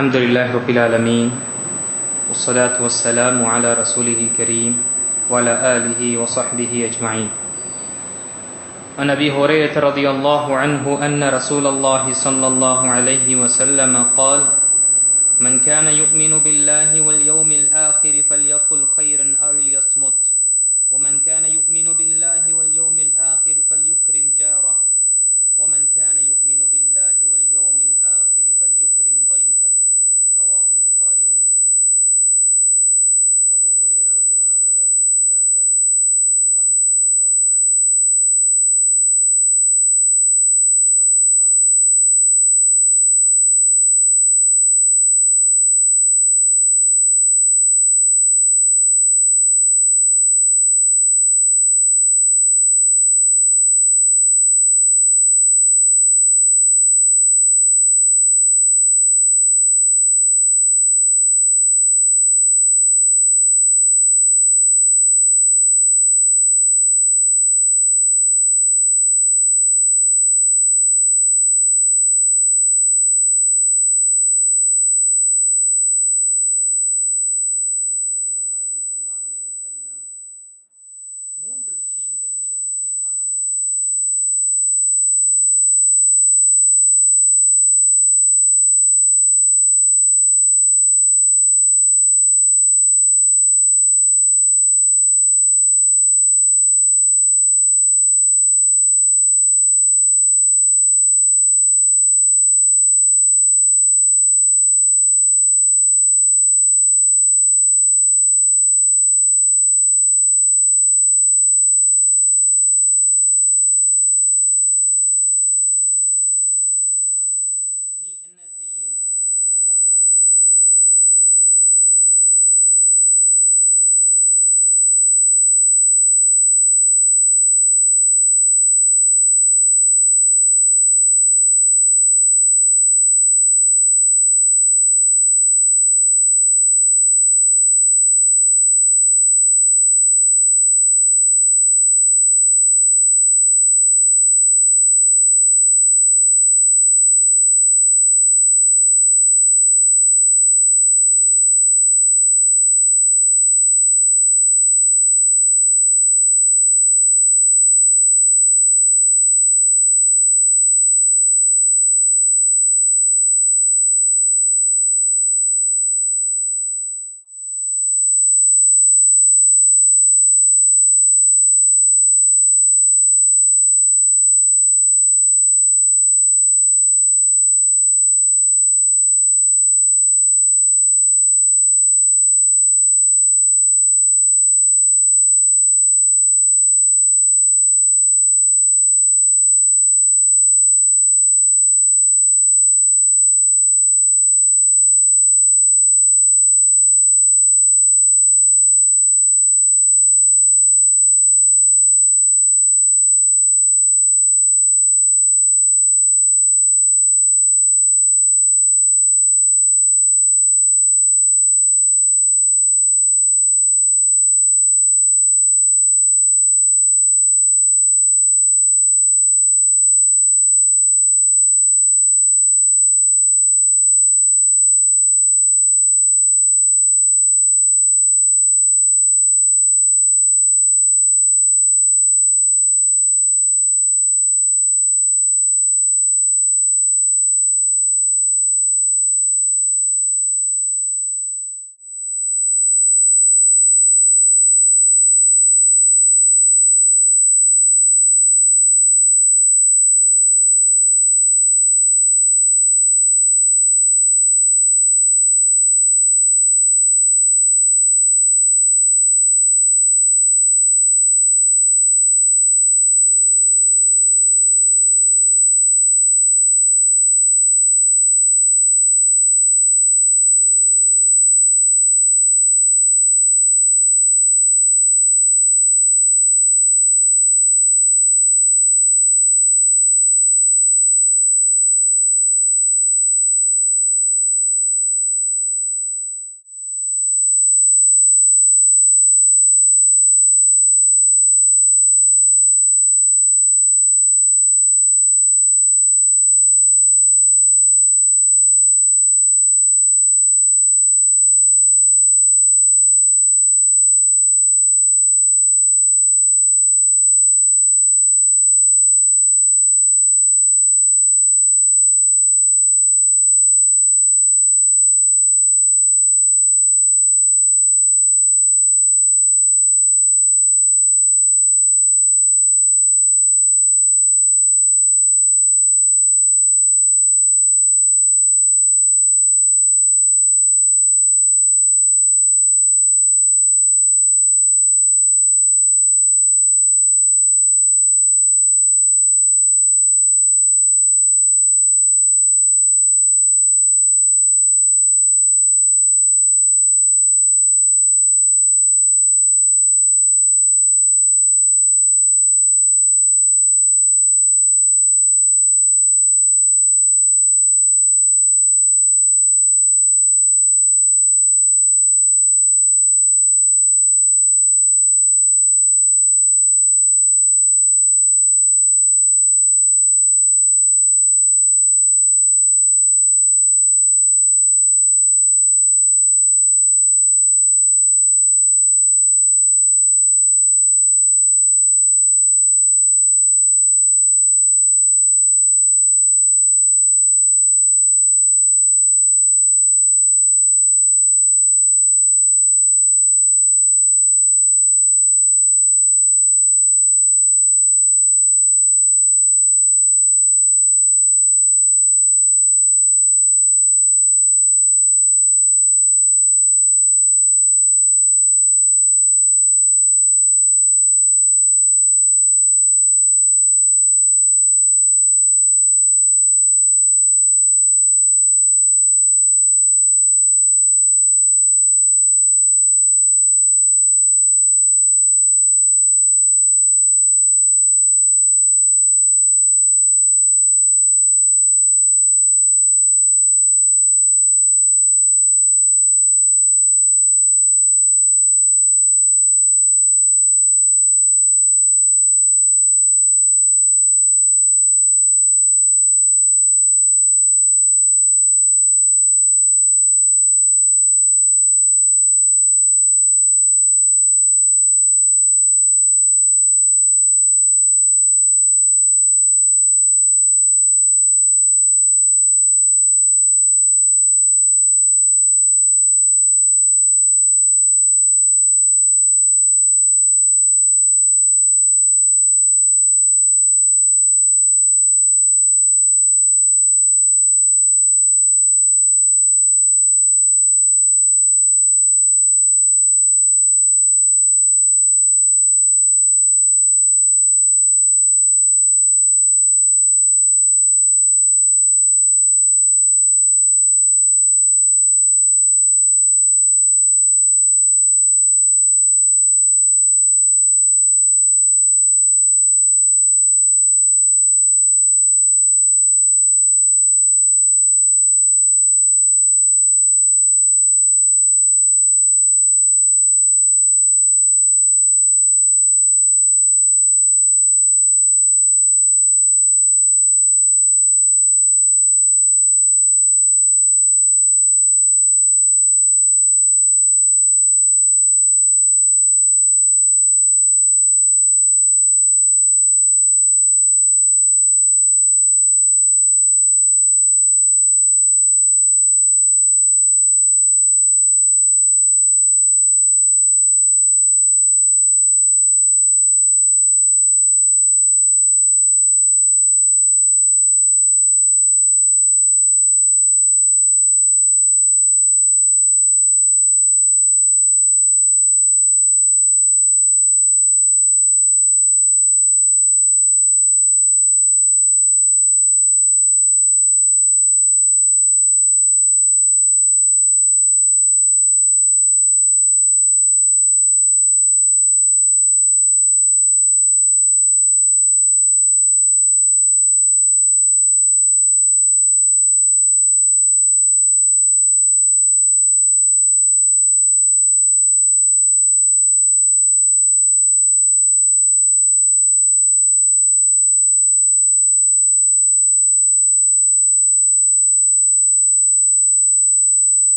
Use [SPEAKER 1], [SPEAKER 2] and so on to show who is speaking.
[SPEAKER 1] الحمد لله رب العالمين والصلاة والسلام على رسوله الكريم وعلى آله وصحبه أجمعين. عن أبي هريرة رضي الله عنه أن رسول الله صلى الله